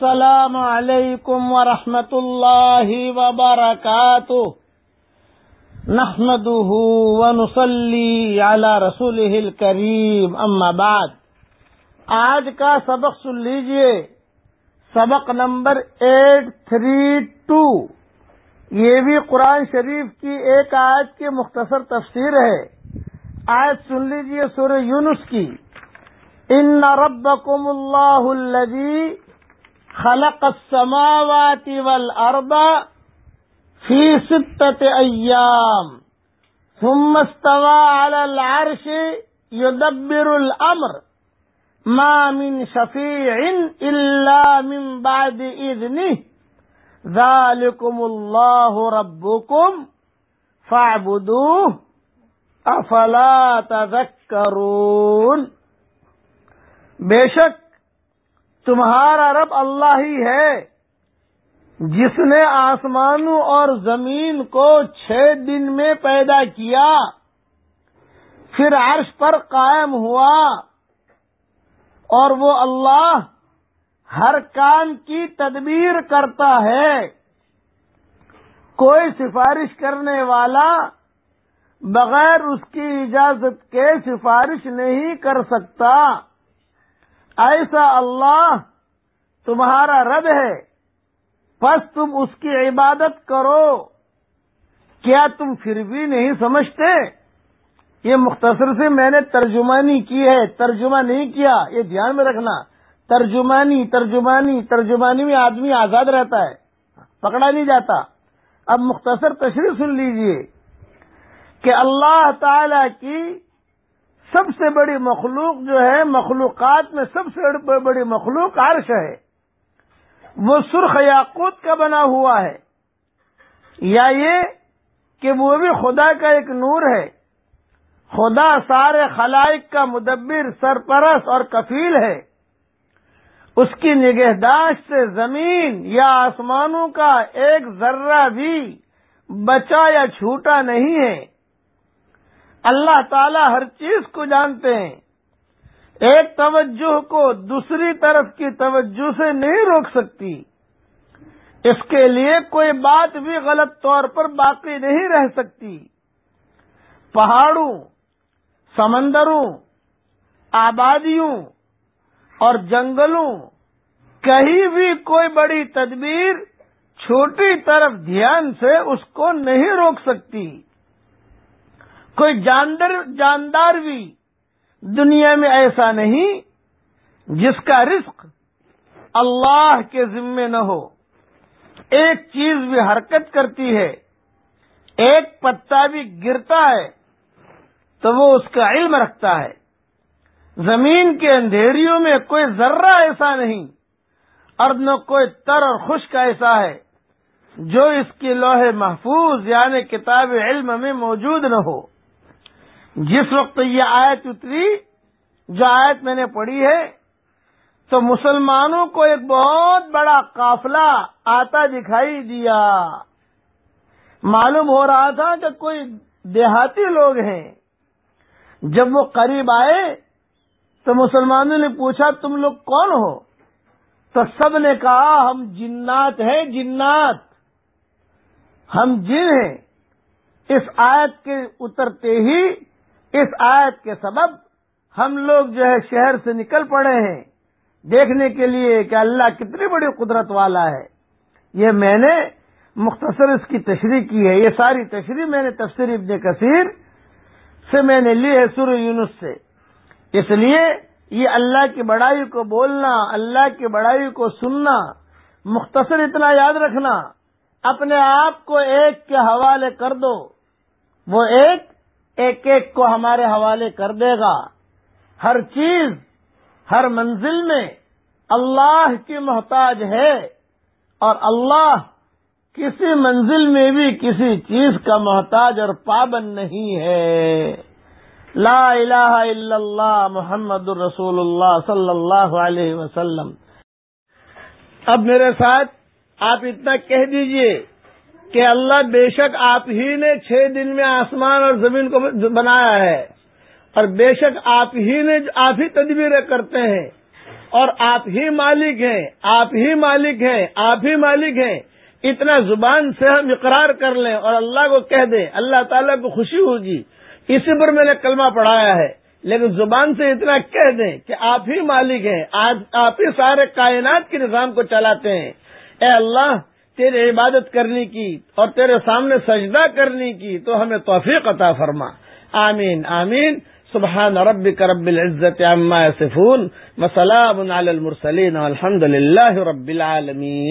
السلام علیکم ورحمۃ اللہ وبرکاتہ۔ نحمده ونصلي على رسوله الكريم اما بعد۔ آج کا سبق سن لیجیے۔ سبق نمبر ایٹ تھری ٹو۔ یہ بھی قرآن شریف کی ایک آیت کی مختصر تفسیر ہے۔ آیت سن لیجیے سورہ یونس کی۔ ان ربکم اللہ الذی خلق السماوات والأرض في ستة أيام. ثم استوى على العرش يدبر الأمر. ما من شفيع إلا من بعد إذنه. ذلكم الله ربكم فاعبدوه. أفلا تذكرون؟ بے شک تمہارا رب اللہ ہی ہے۔ جس نے آسمانوں اور زمین کو چھ دن میں پیدا کیا، پھر عرش پر قائم ہوا۔ اور وہ اللہ ہر کام کی تدبیر کرتا ہے۔ کوئی سفارش کرنے والا بغیر اس کی اجازت کے سفارش نہیں کر سکتا۔ ایسا اللہ تمہارا رب ہے بس تم اس کی عبادت کرو۔ کیا تم پھر بھی نہیں سمجھتے؟ یہ مختصر سے میں نے ترجمانی کی ہے، ترجمہ نہیں کیا، یہ دھیان میں رکھنا۔ ترجمانی ترجمانی ترجمانی میں آدمی آزاد رہتا ہے، پکڑا نہیں جاتا۔ اب مختصر تشریح سن لیجیے کہ اللہ تعالی کی سب سے بڑی مخلوق جو ہے، مخلوقات میں سب سے بڑی مخلوق عرش ہے۔ وہ سرخ یاقوت کا بنا ہوا ہے۔ یا یہ کہ وہ بھی خدا کا ایک نور ہے۔ خدا سارے خلائق کا مدبر، سرپرست اور کفیل ہے۔ اس کی نگہداشت سے زمین یا آسمانوں کا ایک ذرہ بھی بچا یا چھوٹا نہیں ہے۔ اللہ تعالی ہر چیز کو جانتے ہیں۔ ایک توجہ کو دوسری طرف کی توجہ سے نہیں روک سکتی۔ اس کے لیے کوئی بات بھی غلط طور پر باقی نہیں رہ سکتی۔ پہاڑوں، سمندروں، آبادیوں اور جنگلوں، کہیں بھی کوئی بڑی تدبیر چھوٹی طرف دھیان سے اس کو نہیں روک سکتی۔ کوئی جاندار جاندار بھی دنیا میں ایسا نہیں جس کا رزق اللہ کے ذمے نہ ہو۔ ایک چیز بھی حرکت کرتی ہے، ایک پتا بھی گرتا ہے تو وہ اس کا علم رکھتا ہے۔ زمین کے اندھیریوں میں کوئی ذرہ ایسا نہیں اور نہ کوئی تر اور خشک ایسا ہے جو اس کی لوہے محفوظ یعنی کتاب علم میں موجود نہ ہو۔ جس وقت یہ آیت اتری، جو آیت میں نے پڑھی ہے، تو مسلمانوں کو ایک بہت بڑا قافلہ آتا دکھائی دیا۔ معلوم ہو رہا تھا کہ کوئی دیہاتی لوگ ہیں۔ جب وہ قریب آئے، تو مسلمانوں نے پوچھا، تم لوگ کون ہو؟ تو سب نے کہا، ہم جنات ہیں، جنات۔ ہم جن ہیں۔ اس آیت کے اترتے ہی اس آیت کے سبب ہم لوگ جو ہے شہر سے نکل پڑے ہیں۔ دیکھنے کے لیے کہ اللہ کتنی بڑی قدرت والا ہے۔ یہ میں نے مختصر اس کی تشریح کی ہے۔ یہ ساری تشریح میں نے تفسیر ابن کثیر سے میں نے لی ہے سر یونس سے۔ اس لیے یہ اللہ کی بڑائی کو بولنا، اللہ کی بڑائی کو سننا، مختصر اتنا یاد رکھنا، اپنے آپ کو ایک کے حوالے کر دو۔ وہ ایک ایک ایک کو ہمارے حوالے کر دے گا۔ ہر چیز، ہر منزل میں اللہ کی محتاج ہے اور اللہ کسی منزل میں بھی کسی چیز کا محتاج اور پابند نہیں ہے۔ لا الہ الا اللہ محمد الرسول اللہ صلی اللہ علیہ وسلم۔ اب میرے ساتھ آپ اتنا کہہ دیجیے کہ اللہ بے شک آپ ہی نے چھ دن میں آسمان اور زمین کو بنایا ہے اور بے شک آپ ہی نے آپ ہی تدبیریں کرتے ہیں اور آپ ہی مالک ہیں، آپ ہی مالک ہیں، آپ ہی مالک ہیں۔ اتنا زبان سے ہم اقرار کر لیں اور اللہ کو کہہ دیں، اللہ تعالیٰ کو خوشی ہوگی۔ اسی پر میں نے کلمہ پڑھایا ہے۔ لیکن زبان سے اتنا کہہ دیں کہ آپ ہی مالک ہیں۔ آج آپ ہی سارے کائنات کے نظام کو چلاتے ہیں۔ اے اللہ تیرے عبادت کرنے کی اور تیرے سامنے سجدہ کرنے کی تو ہمیں توفیق عطا فرما۔ آمین آمین۔ سبحان ربك رب العزت عما يصفون وسلام على المرسلين والحمد لله رب العالمين